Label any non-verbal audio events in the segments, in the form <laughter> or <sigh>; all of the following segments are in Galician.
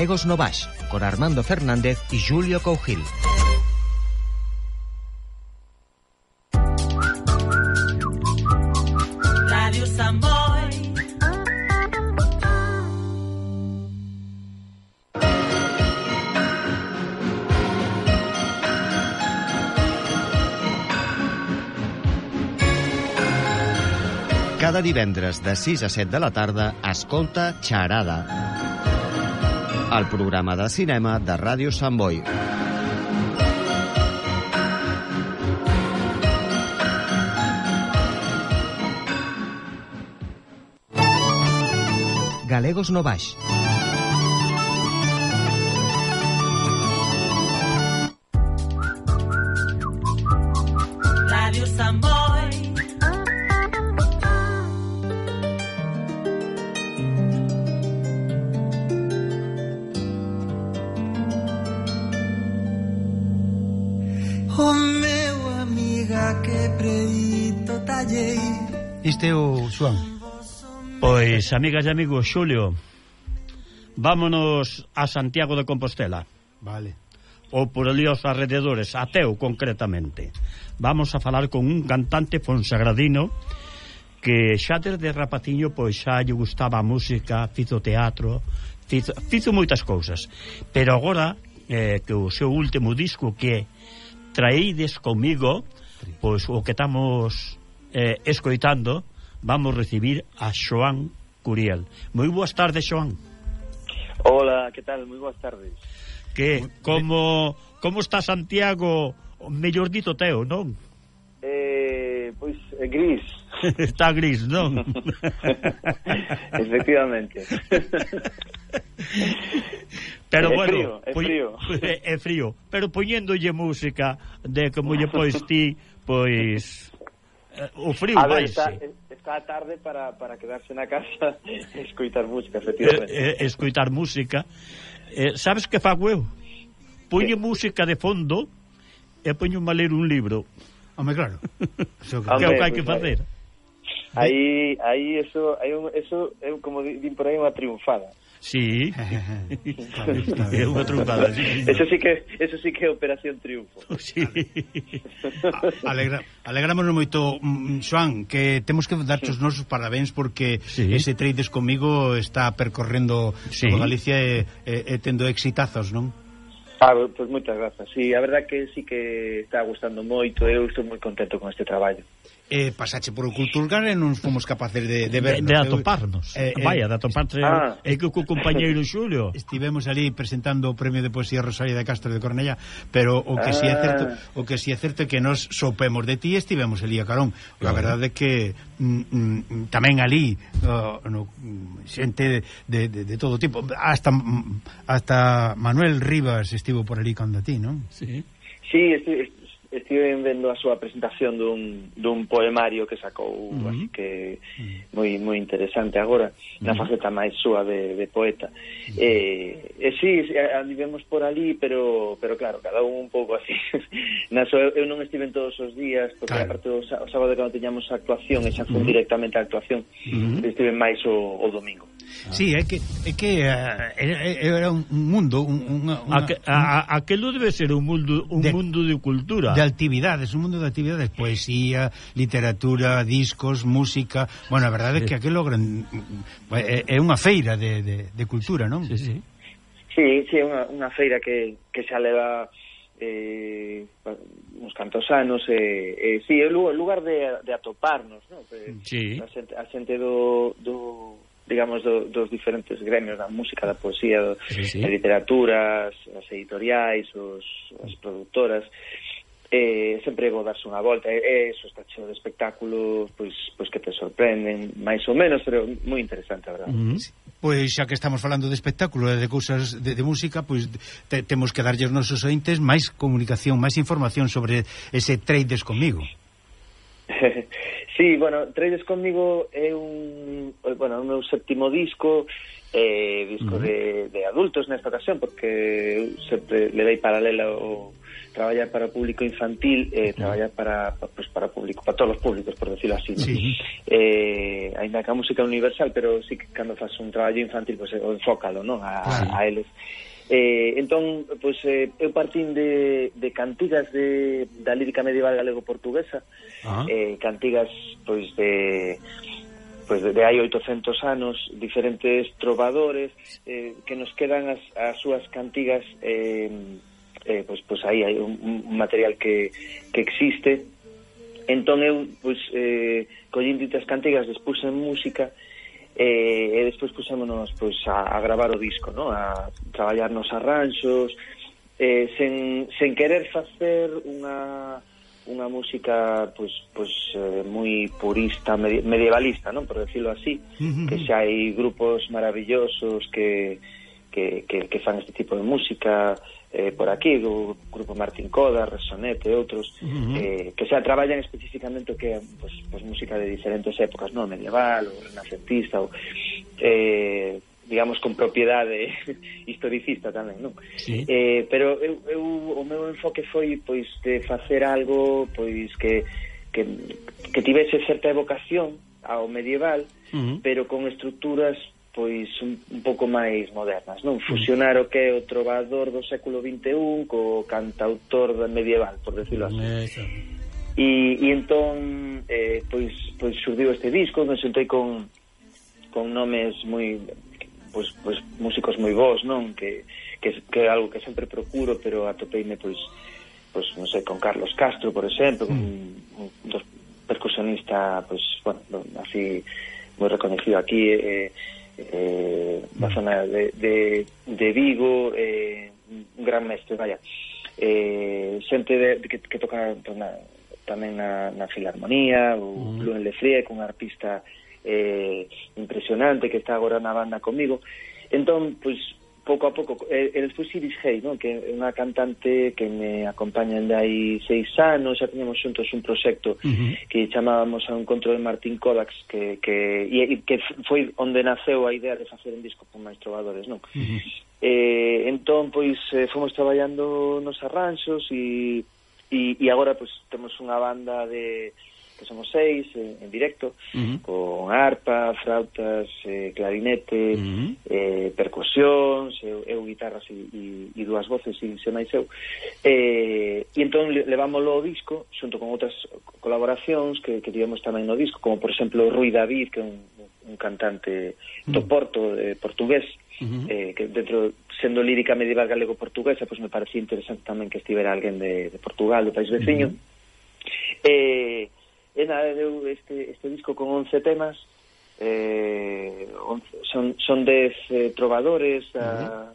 Galegos no Baix, con Armando Fernández e Julio Cougil. Radio Samboy. Cada divendres de 6 a 7 de la tarda, escolta Xarada. el programa de cinema de Ràdio Sant Boi. Galegos Novaix. Este é o Xuan. Pois, amigas e amigos, Xulio, vámonos a Santiago de Compostela. Vale. Ou por ali aos arrededores, ateu concretamente. Vamos a falar con un cantante fonsagradino que xa desde rapaciño pois xa lle gustaba a música, fizo teatro, fizo, fizo moitas cousas. Pero agora eh, que o seu último disco que traídes comigo, pois o que estamos eh, escoitando, vamos recibir a Xoán Curiel. Moi boas tardes, Xoán. Hola, que tal? Moi boas tardes. Que, como, como está Santiago, mellor dito teo, non? Eh, pois, eh, gris. <laughs> está gris, non? <laughs> Efectivamente. Pero é bueno, frío, é frío. <laughs> É, é frío, pero poñéndolle música de como lle pois ti, pois Eh, o frío a ver, está, eh, está tarde para, para quedarse na casa <laughs> e escoitar música, efectivamente. Eh, eh, escoitar música. Eh, sabes que fago eu? Poño sí. música de fondo e poño a ler un libro. Home, claro. <laughs> Eso que, Hombre, que, que hai que facer. Aí, aí eso, aí un, eso eu como din por aí unha triunfada. Sí. é unha trompada, sí. Eso sí que eso sí que é operación triunfo. Oh, sí. <laughs> Alegra, alegrámonos moito, mm, Xoan, que temos que darche os nosos parabéns porque sí. ese Trades comigo está percorrendo sí. toda Galicia e, e, e tendo exitazos, non? Ah, pois pues moitas grazas. Sí, a verdade que sí que está gustando moito, eu estou moi contento con este traballo eh, pasache por o Culturgar e non fomos capaces de, de vernos. De, de atoparnos. Eh, eh, Vaya, de atoparse ah. eh, co, co compañeiro Xulio. Estivemos ali presentando o premio de poesía Rosario de Castro de Cornella, pero o que ah. si é ah. certo, o que si é certo é que nos sopemos de ti estivemos ali a Carón. Claro. A verdade é que mm, mm, mm tamén ali uh, no, mm, xente de, de, de todo tipo, hasta mm, hasta Manuel Rivas estivo por ali con ti, non? Sí. Sí, este, este, estive vendo a súa presentación dun, dun poemario que sacou, uh -huh. así que moi moi interesante agora, na faceta máis súa de, de poeta. Uh -huh. Eh, e si, sí, andivemos por ali, pero pero claro, cada un un pouco así. <laughs> na súa, eu non estive en todos os días, porque claro. aparte o, o sábado que non teñamos actuación, e xa fui uh -huh. directamente a actuación, uh -huh. estive máis o, o domingo. Ah. Sí, é que é que eh, era un mundo, unha, unha, Aque, a, aquelo debe ser un mundo un de, mundo de cultura. De actividades, un mundo de actividades, poesía, literatura, discos, música. Bueno, a verdade é que aquelo gran, é, é unha feira de, de, de cultura, non? Sí, sí. Sí, sí, é unha, unha feira que, que xa leva eh, uns cantos anos e eh, eh, sí, é o lugar de, de atoparnos, non? Sí. A xente, a xente do, do digamos, do, dos diferentes gremios da música, da poesía, do, sí, sí. da literatura, as, as editoriais, os, as productoras, eh, sempre vou darse unha volta, e eh, eso está cheo de espectáculos, pois, pois que te sorprenden, máis ou menos, pero moi interesante, a verdade. Mm -hmm. Pois xa que estamos falando de espectáculo e de cousas de, de música, pois te, temos que darlle aos nosos ointes máis comunicación, máis información sobre ese Trades comigo. Sí, bueno, Trades conmigo é un, eh, bueno, o meu séptimo disco, eh, disco uh -huh. de, de adultos nesta ocasión, porque sempre le dei paralela o traballar para o público infantil e eh, traballar para, pues, para público, para todos os públicos, por decirlo así. ¿no? Sí. Eh, ainda que a música universal, pero sí que cando faz un traballo infantil, pues, o enfócalo, ¿no? A, claro. a eles. Eh, entón, pois, eh, eu partín de, de cantigas de, da lírica medieval galego-portuguesa, ah. eh, cantigas pois, de, pois, de, de hai 800 anos, diferentes trovadores, eh, que nos quedan as, as súas cantigas, eh, eh, pois, pois aí hai un, un material que, que existe, entón eu, pois, eh, collín ditas cantigas, despuxen música, e e, e despois pusémonos pois, a, a gravar o disco, no? a traballar nos arranxos, eh, sen, sen querer facer unha unha música pois, pois, eh, moi purista, medievalista, non? por decirlo así, que xa hai grupos maravillosos que que, que, que fan este tipo de música eh, por aquí, do grupo Martín Coda, Resonete e outros, uh -huh. eh, que xa traballan especificamente o que é pues, pues, música de diferentes épocas, non medieval, ou renacentista, ou, eh, digamos, con propiedade <laughs> historicista tamén, non? Sí. Eh, pero eu, eu, o meu enfoque foi pois de facer algo pois que, que, que tivese certa evocación ao medieval, uh -huh. pero con estruturas pois un, un pouco máis modernas, non? Fusionar o que é o trovador do século 21 co cantautor medieval, por decirlo así. Eso. E, e entón eh, pois, pois surdiu este disco, me sentei con con nomes moi pois, pois músicos moi bons, non? Que, que, que é algo que sempre procuro, pero atopeime pois pois non sei, con Carlos Castro, por exemplo, mm. un, un dos percusionista pois bueno, así moi reconocido aquí eh, eh, na mm. zona de, de, de Vigo, eh, un gran mestre, vaya. Eh, xente de, que, que toca pues, na, tamén na, na Filarmonía, o mm. Luan Lefrie, un artista eh, impresionante que está agora na banda comigo. Entón, pois, pues, pouco a pouco, eh, el Fusilis Hey, non? que é unha cantante que me acompaña de aí seis anos, xa teníamos xuntos un proxecto uh -huh. que chamábamos a encontro de Martín Kovacs, que, que, e, e, que foi onde naceu a idea de facer un disco con máis trovadores, non? Uh -huh. eh, entón, pois, eh, fomos traballando nos arranxos e, e, e agora, pois, temos unha banda de que somos seis eh, en directo, uh -huh. con arpa, flautas, eh, clarinete, uh -huh. eh, percusións, eu, eu guitarras e, e, e dúas voces, e se máis eu. Eh, e entón levámoslo ao disco, xunto con outras colaboracións que, que tivemos tamén no disco, como por exemplo Rui David, que é un, un cantante do Porto, eh, portugués, uh -huh. eh, que dentro sendo lírica medieval galego-portuguesa, pois pues me parecía interesante tamén que estivera alguén de, de Portugal, do país veciño, uh -huh. eh, E nada, deu este, este disco con 11 temas, eh, 11, son, son 10 eh, trovadores a,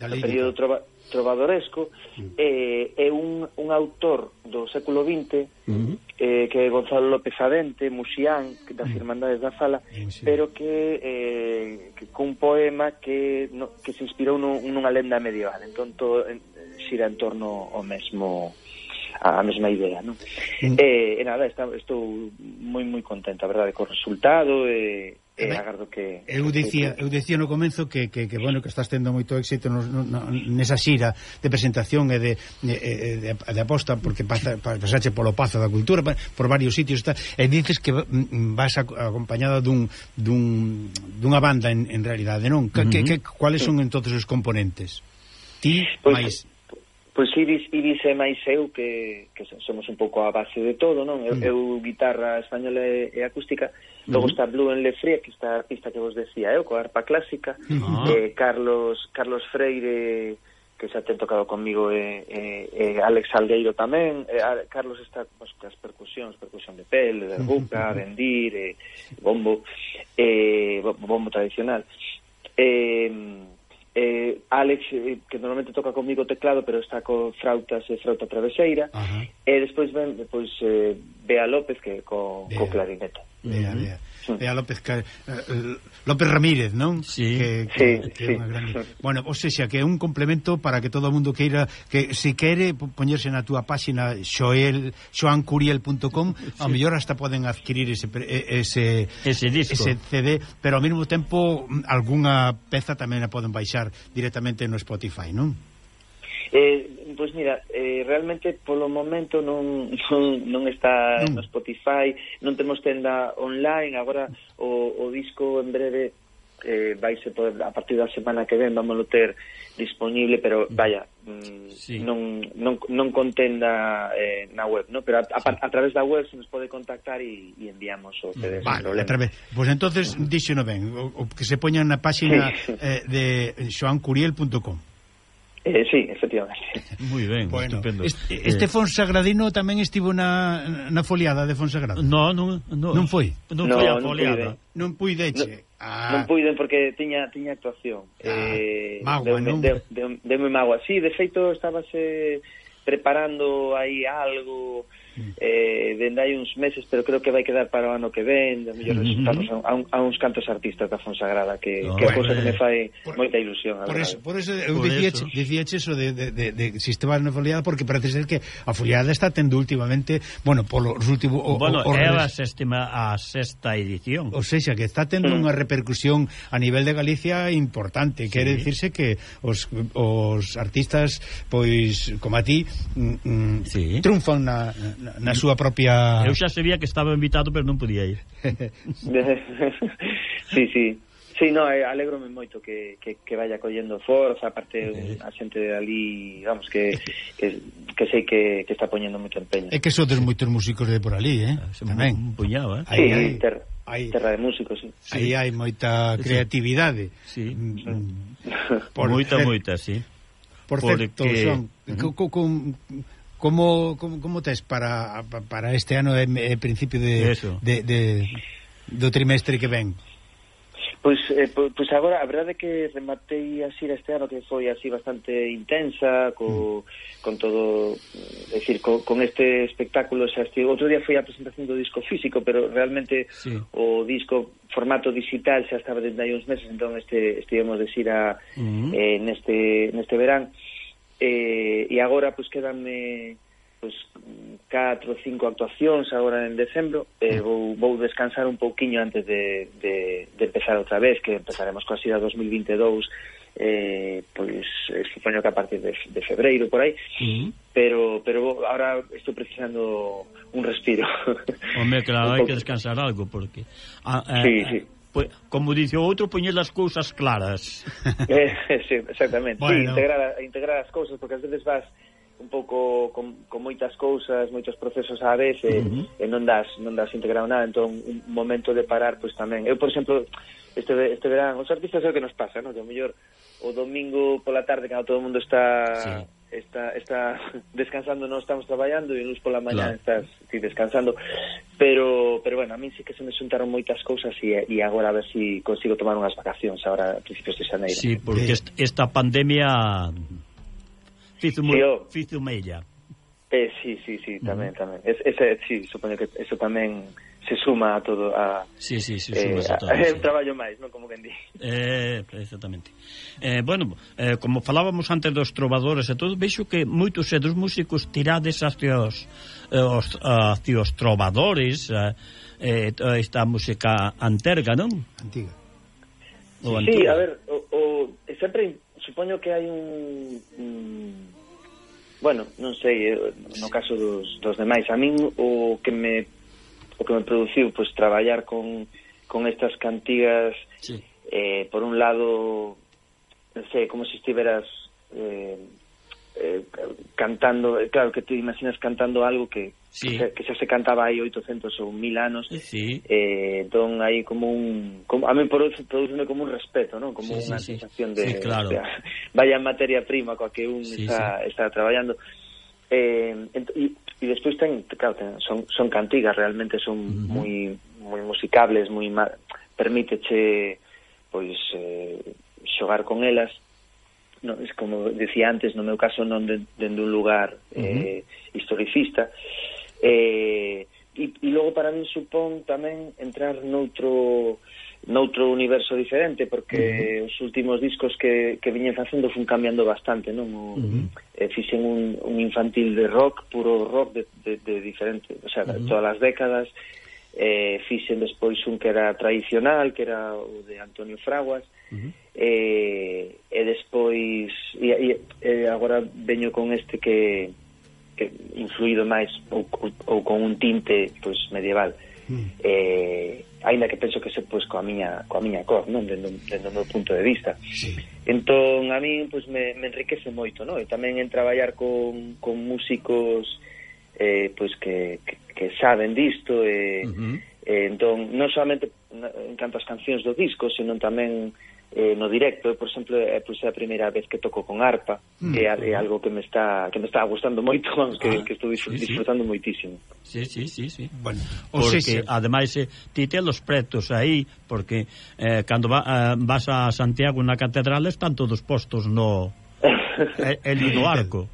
uh -huh. a período trova, trovadoresco, uh -huh. eh, é un, un autor do século XX, uh -huh. eh, que é Gonzalo López Adente, muxián das uh -huh. Irmandades da Fala, uh -huh. pero que, eh, que cun poema que, no, que se inspirou nun, nunha lenda medieval, entón todo en, xira en torno ao mesmo... Uh a mesma idea, non? Mm. Eh, e nada, está, estou moi moi contenta, verdade, co resultado e eh, eh, agardo que Eu dicía, eu dicía no comenzo que, que, que bueno, que estás tendo moito éxito no, no, nesa xira de presentación e de, de, de, de aposta porque pasa, pasache polo Pazo da Cultura por varios sitios está, e dices que mm, vas acompañada dun, dun, dunha banda en, en realidade, non? Que, uh -huh. que, que, cuáles son entonces os componentes? Ti, pois, máis Pois Iris, Iris é máis eu que, que somos un pouco a base de todo, non? Eu, mm. eu guitarra española e, e acústica, mm-hmm. logo uh -huh. está Blue en Lefría, que está a pista que vos decía eu, coa arpa clásica, mm -hmm. eh, Carlos Carlos Freire, que xa ten tocado comigo, e, eh, eh, eh, Alex Algueiro tamén, eh, a, Carlos está pois, pues, as percusións, percusión de pel, de buca, uh mm-hmm. -huh. bendir, eh, bombo, eh, bombo tradicional. Eh, eh, Alex, eh, que normalmente toca comigo o teclado, pero está con frautas e frauta traveseira, Ajá. e despois ven, pois, eh, Bea López, que co, Bea. co clarinete. Bea, uh -huh. Bea é a López que, eh, eh, López Ramírez, non? Sí. Que, que, sí, que sí. Grande... Bueno, ou seja, que é un complemento para que todo o mundo queira que se quere poñerse na túa páxina xoel xoancuriel.com, sí. ao mellor hasta poden adquirir ese ese ese, disco. ese CD, pero ao mesmo tempo algunha peza tamén a poden baixar directamente no Spotify, non? Eh, pois mira, eh, realmente polo momento non, <laughs> non, non está non. no Spotify, non temos tenda online, agora o, o disco en breve eh, vaise poder, a partir da semana que ven vamos ter disponible, pero mm. vaya, mm, sí. non, non, non contenda eh, na web, ¿no? pero a, a, a través da web se nos pode contactar e enviamos o CD vale, problema. a través. Pois pues entonces, díxeno ben, o, o que se poña na páxina sí. eh, de xoancuriel.com Eh, sí, efectivamente. Muy ben, bueno, estupendo. Eh, este, eh, este Fonsagradino tamén estivo na, na foliada de Fonsagrado. No, non, no, non foi. Non no, foi a foliada. Non puideche. Ah. Non puiden porque tiña tiña actuación. Ah, eh, magua, deume, non? Deu, deu, deume magua. Sí, de feito, estábase preparando aí algo eh, dende hai uns meses, pero creo que vai quedar para o ano que ven, de mellor resultamos uh -huh. a, un, a uns cantos artistas da Fonsagrada, que, no, que bueno, cosa que me fai eh, por, moita ilusión. Por eso, por eso eu dicíache, dicíache eso de, de, de, de sistema de foliada, porque parece ser que a foliada está tendo últimamente, bueno, polo último... O, bueno, o, o, é a sexta, a sexta edición. O sexa, que está tendo mm. unha repercusión a nivel de Galicia importante, sí. quere dicirse que os, os artistas, pois, como a ti, mm, mm sí. triunfan na, na súa propia... Eu xa sabía que estaba invitado, pero non podía ir. <laughs> sí, sí. Sí, no, eh, alegrome moito que, que, que vaya collendo forza, aparte eh. a xente de ali, vamos, que, que, que sei que, que está poñendo moito empeño. É que sodes moitos músicos de por ali, eh? Ah, Se Tamén. Un puñado, eh? Aí, sí, hai, ter, hai, terra de músicos, sí. Aí sí. hai moita creatividade. Sí. Mm. mm. Por moita, moita, sí. Por certo, Porque... son... co, co, con, Como, como, como tes para, para este ano e e principio de, Eso. de, de, do trimestre que ven? Pois, eh, pois, pois agora, a verdade é que rematei a xira este ano que foi así bastante intensa co, mm. con todo eh, é dicir, co, con este espectáculo xa estive, outro día foi a presentación do disco físico pero realmente sí. o disco formato digital xa estaba dende hai uns meses entón este, estivemos de xira mm. eh, neste, neste verán eh, e agora pois quedanme pois catro ou cinco actuacións agora en decembro. Eh, mm. vou, vou descansar un pouquiño antes de, de, de empezar outra vez que empezaremos coa xira 2022 eh, pois supoño que a partir de, de febreiro por aí. Sí. pero pero ahora estou precisando un respiro. Home, claro, <laughs> un hai que descansar algo porque a, a, sí, sí. Pues, como dice o outro, poñer as cousas claras. <laughs> Eh, sí, exactamente. Bueno. Sí, integrar, integrar as cousas, porque ás veces vas un pouco con, con moitas cousas, moitos procesos á vez, e, uh -huh. e non das non das integrado nada, entón un momento de parar pois pues, tamén. Eu, por exemplo, este este verán, os artistas é o que nos pasa, no? Que o mellor o domingo pola tarde cando todo o mundo está sí está, está <laughs> descansando, non estamos traballando e nos pola mañá claro. estás ti descansando pero, pero bueno, a mí sí que se me xuntaron moitas cousas e, e agora a ver se si consigo tomar unhas vacacións agora a principios de xaneiro Sí, porque esta pandemia fizo, sí, oh. fizo mella Eh, sí, sí, sí, tamén, uh -huh. tamén. Es, ese, sí, supoño que eso tamén se suma a todo a Sí, sí, se eh, suma eh, a todo. É un traballo máis, non como quen di. Eh, exactamente. Eh, bueno, eh, como falábamos antes dos trovadores e todo, veixo que moitos e dos músicos tirades hacia os eh, os, hacia os trovadores, eh, eh esta música anterga, non? Antiga. O sí, antiga. sí, a ver, o, o sempre supoño que hai un, un bueno, non sei, eh, no caso dos, dos demais, a min o que me o que me produciu pois traballar con, con estas cantigas sí. eh, por un lado non sei, como se si estiveras eh, eh, cantando, claro que te imaginas cantando algo que sí. que, que xa se cantaba hai 800 ou 1000 anos. Sí. Eh, entón hai como un como, a mí produce, produce como un respeto, ¿no? Como sí, unha sí, sensación sí. de, sí, claro. de vaya materia prima coa que un sí, está, sí. está traballando. Eh, e, e despois ten, claro, ten, son, son cantigas, realmente son uh moi moi musicables, moi ma... permíteche pois eh, xogar con elas. No, es como decía antes, no meu caso non de, dende un lugar uh -huh. eh, historicista. Eh, e, e logo para min supón tamén entrar noutro noutro universo diferente porque uh -huh. os últimos discos que, que viñen facendo fun cambiando bastante non o, uh -huh. eh, fixen un, un infantil de rock puro rock de, de, de diferente o sea, uh -huh. todas as décadas eh, fixen despois un que era tradicional que era o de Antonio Fraguas uh -huh. eh, e despois e, e, e agora veño con este que, que influído máis ou, ou, ou con un tinte pues, medieval uh mm. eh, aínda que penso que se pois coa miña coa miña cor, non, dentro, dentro do meu punto de vista. Sí. Entón a min pois me, me enriquece moito, non? E tamén en traballar con, con músicos eh, pois que, que, que saben disto e eh, uh -huh. eh, entón non solamente en canto as cancións do disco, senón tamén eh, no directo, por exemplo, eh, pois é pois, a primeira vez que toco con arpa, mm. é, é algo que me está que me está gustando moito, <laughs> vamos, que, ah, que estou disfr sí, disfrutando sí. moitísimo. Sí, sí, sí, sí. Bueno, porque sí, sí. ademais eh, ti te los pretos aí, porque eh, cando va, eh, vas a Santiago na catedral están todos postos no É, é do arco.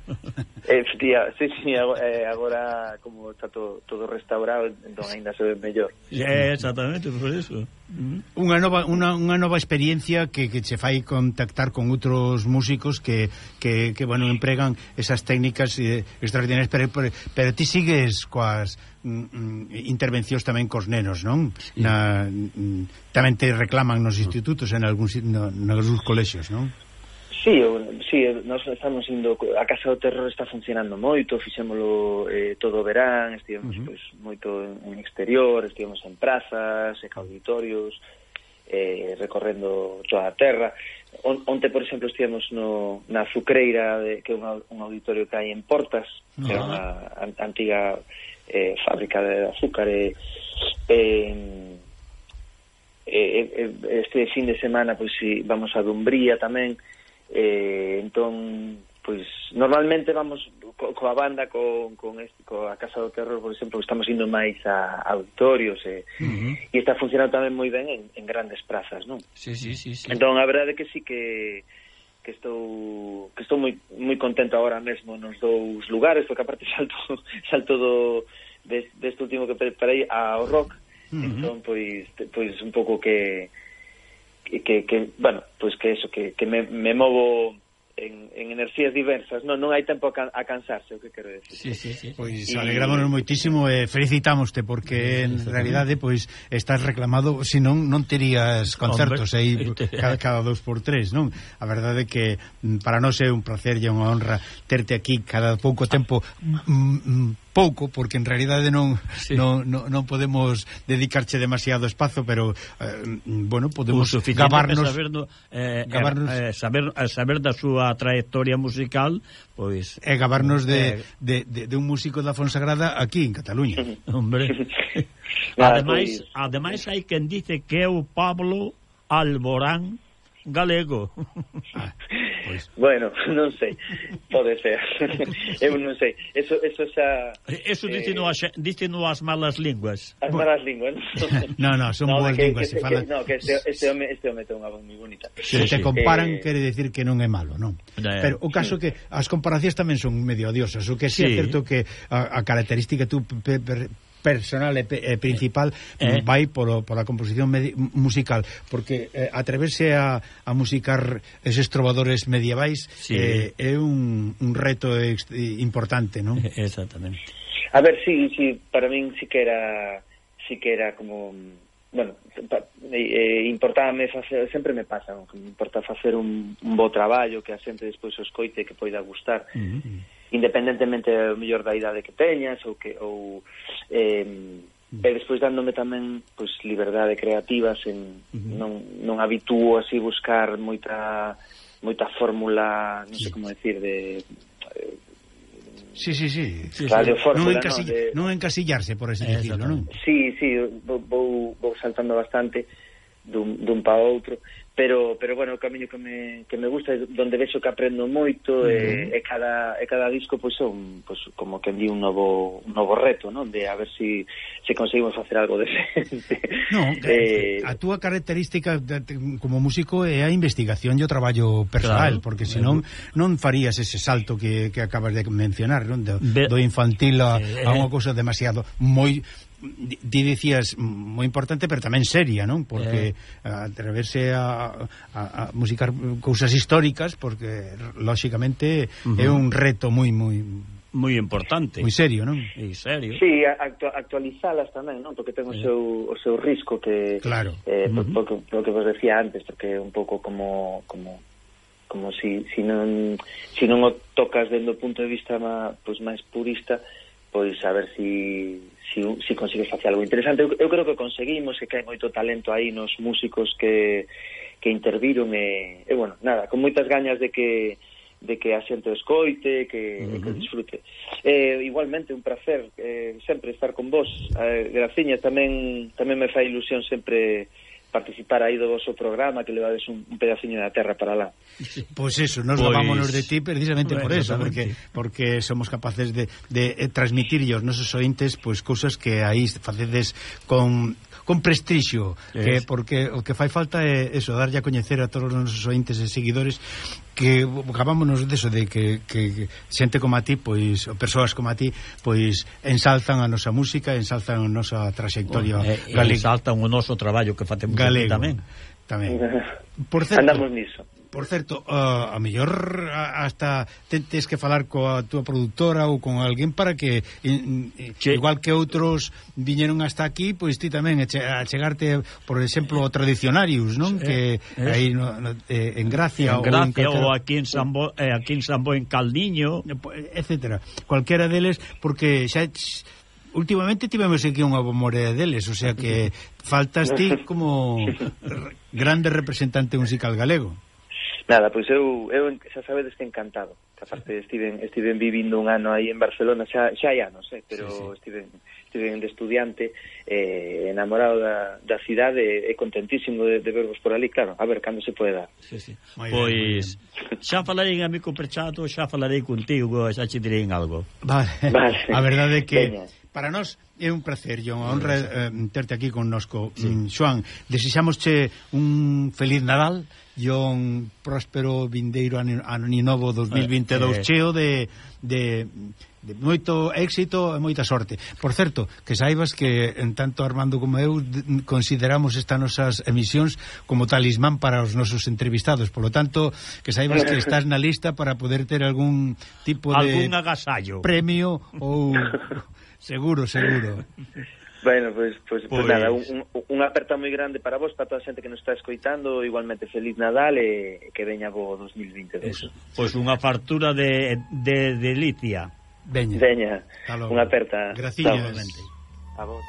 Efectiva, sí, sí, agora eh, como está todo, todo restaurado, entón ainda se ve mellor. É, exactamente, por eso. Mm. Unha nova, una, unha nova experiencia que, que che fai contactar con outros músicos que, que, que bueno, empregan esas técnicas eh, extraordinarias, pero, pero, pero ti sigues coas mm, mm intervencións tamén cos nenos, non? Na, mm, tamén te reclaman nos institutos en algúns, no, nos colexios, non? Sí, sí, nós estamos indo a Casa do Terror está funcionando moito, fixémolo eh, todo o verán, estivemos uh -huh. pois, moito en exterior, estivemos en prazas, en auditorios, eh, recorrendo toda a terra. On, onte, por exemplo, estivemos no, na Azucreira, de, que é un, un auditorio que hai en Portas, uh -huh. que é unha an, antiga eh, fábrica de azúcar, e... Eh, eh, eh, este fin de semana pois si vamos a Dumbría tamén eh, entón pois normalmente vamos co, coa banda con, con este, coa Casa do Terror, por exemplo, estamos indo máis a, a auditorios e, uh -huh. e está funcionando tamén moi ben en, en grandes prazas, non? Sí, sí, sí, sí. Entón, a verdade é que sí que que estou que estou moi moi contento agora mesmo nos dous lugares, porque aparte <laughs> salto salto do deste de, último que preparei ao rock, uh -huh. entón pois pois un pouco que que, que, que bueno, pois pues que eso, que, que me, me movo en, en enerxías diversas, non, non hai tempo a, can, a cansarse, o que quero decir. Sí, sí, sí. Pois pues, y... alegrámonos moitísimo e eh, felicitámoste porque en realidade pois pues, estás reclamado, se non non terías concertos aí <laughs> cada, cada dos por tres, non? A verdade é que mm, para nós é un placer e unha honra terte aquí cada pouco tempo mm, mm, pouco porque en realidade non sí. non, non, non podemos dedicarche demasiado espazo, pero eh, bueno, podemos gabarnos saber do, eh, eh gabarnos eh, saber eh, saber da súa trayectoria musical, pois e gabarnos de, eh, de, de, de un músico da Fonsagrada aquí en Cataluña. <laughs> Hombre. <laughs> ademais, pois- ademais hai quen dice que é o Pablo Alborán galego. Ah, <laughs> pois. Bueno, <laughs> non sei. Pode ser. <laughs> Eu non sei. Eso, eso xa... Eso eh, diceno as, diceno as malas linguas. As malas linguas. non, non, no, son no, boas que, linguas. Que, fala... que, no, que este, este, home, este home ten unha voz moi bonita. Se sí, te sí. comparan, eh... quere decir que non é malo, non? Pero o caso sí. que as comparacións tamén son medio odiosas. O que sí, sí. é certo que a, a característica tú... Pe, pe, personal eh, e, e eh, principal eh. Mm, vai polo, pola composición musical, porque eh, atreverse a, a musicar eses trovadores medievais sí. eh, é un, un reto importante, non? Exactamente. A ver, sí, sí, para min sí que era sí que era como bueno, eh, importame facer, sempre me pasa, me importa facer un, un bo traballo que a xente despois o escoite que poida gustar. Uh -huh independentemente o mellor da idade que teñas ou que ou eh, e despois dándome tamén pois liberdade creativa sen uh -huh. non non habitúo así buscar moita moita fórmula, non sei como decir de eh, Sí, sí, sí. sí, Radio sí. Fórmula, non, encasill... no, de... non encasillarse, por así eh, decirlo, non? Sí, sí, vou, vou saltando bastante dun, dun pa outro, pero pero bueno, o camiño que me que me gusta é onde vexo que aprendo moito mm. e, e cada e cada disco pois son pois como que di un novo un novo reto, non? De a ver si se si conseguimos facer algo <laughs> decente. No, eh, a túa característica de, como músico é a investigación e o traballo personal, claro, porque senón non farías ese salto que, que acabas de mencionar, non? Do, do infantil a, eh, a eh. unha cousa demasiado moi di dicías moi importante, pero tamén seria, non? Porque eh. atreverse a, a, a musicar cousas históricas porque lóxicamente uh -huh. é un reto moi moi moi importante. Moi serio, non? E serio. Sí, actu actualizalas tamén, non? Porque ten o eh. seu o seu risco que Claro. Eh, uh -huh. porque porque que vos decía antes, porque é un pouco como como como si si non si non o tocas dende o punto de vista má, pois máis purista, pois a ver si, si, si consigues facer algo interesante. Eu, eu creo que conseguimos, que hai moito talento aí nos músicos que, que interviron e, e, bueno, nada, con moitas gañas de que de que a xente escoite, que, uh -huh. que disfrute. Eh, igualmente, un placer eh, sempre estar con vos. Eh, graciña, tamén, tamén me fai ilusión sempre participar aí do vosso programa que levades un, un pedaciño da terra para lá. Pois pues eso, nos pois pues... lavámonos de ti precisamente bueno, por eso, porque porque somos capaces de, de eh, transmitir aos nosos ointes pois pues, cousas que aí facedes con con prestixio, que porque o que fai falta é eso, darlle a coñecer a todos os nosos ointes e seguidores que acabámonos deso de que, que xente como a ti, pois persoas como a ti, pois ensaltan a nosa música, ensaltan a nosa trayectoria bueno, galega. Ensaltan o noso traballo que facemos galego. tamén. Tamén. <laughs> Por certo, Andamos niso. Por certo, uh, a mellor hasta tentes que falar coa túa productora ou con alguén para que in, in, igual que outros viñeron hasta aquí, pois ti tamén a chegarte, por exemplo, tradicionarios, non? Eh, que eh, aí no, no, eh, en Gracia, en Gracia ou, en ou aquí en Sambo, eh, aquí en Sambo en Caldiño, eh, etcétera. Cualquera deles porque xa últimamente tivemos aquí unha bomoreda deles, o sea que faltas <laughs> ti como grande representante musical galego. Nada, pois eu, eu xa sabedes que encantado. Que aparte estiven, estiven vivindo un ano aí en Barcelona, xa, xa hai anos, eh, pero sí, sí. Estiven, estiven de estudiante eh, enamorado da, da cidade e contentísimo de, de vervos por ali, claro, a ver cando se pode dar. Sí, sí. Pois bien, xa falarei a mi co Perchato, xa falarei contigo, xa che direi algo. Vale. vale. A verdade é que Veña. para nós é un placer, John, a honra eh, terte aquí connosco. Sí. Mm, Joan, desexamosche un feliz Nadal e un próspero vindeiro ano, ano novo 2022 eh, cheo de, de, de moito éxito e moita sorte. Por certo, que saibas que eh, tanto Armando como eu consideramos estas nosas emisións como talismán para os nosos entrevistados polo tanto que saibas que estás na lista para poder ter algún tipo de algún agasallo premio ou <laughs> seguro, seguro Bueno, pois, pues, pois, pues, pois... Pues nada, un, un aperta moi grande para vos, para toda a xente que nos está escoitando, igualmente feliz Nadal e que veña bo 2022. Eso. Pois unha fartura de, de delicia. Veña. Veña. Unha aperta. Gracias. A vos.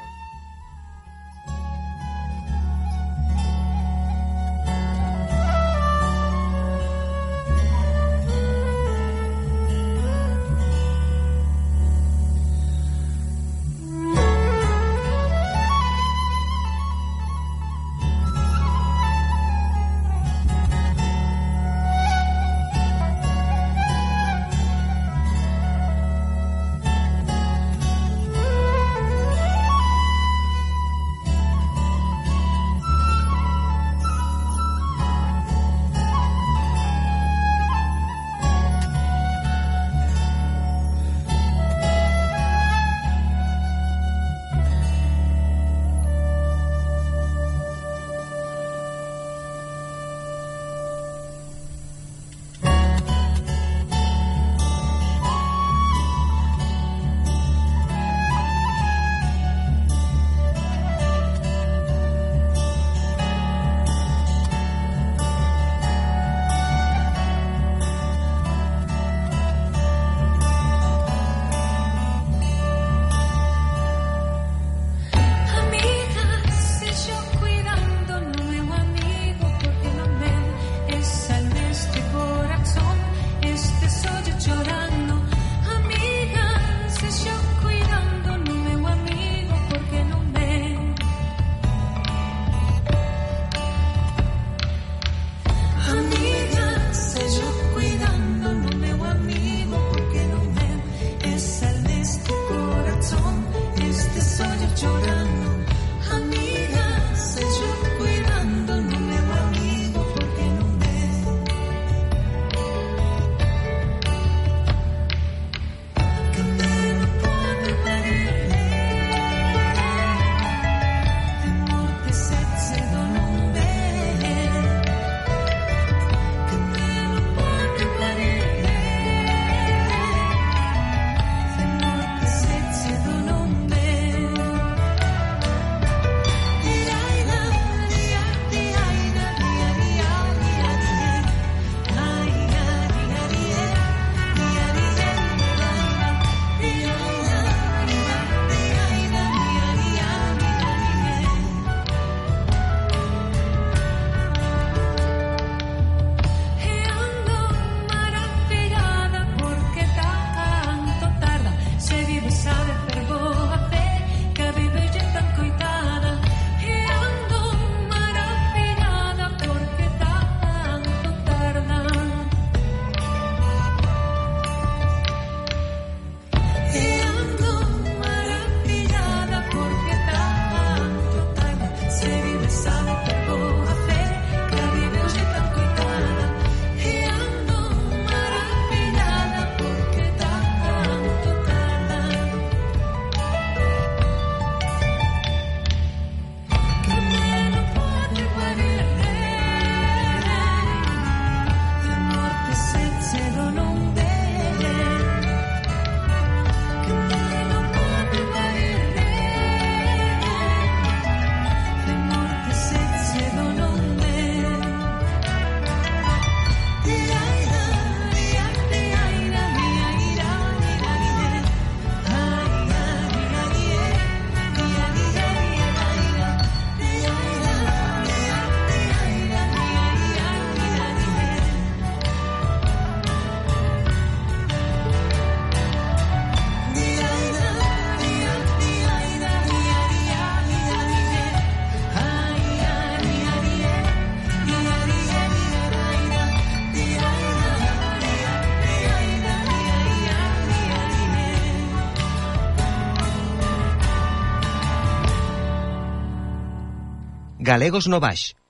Galegos no Baix.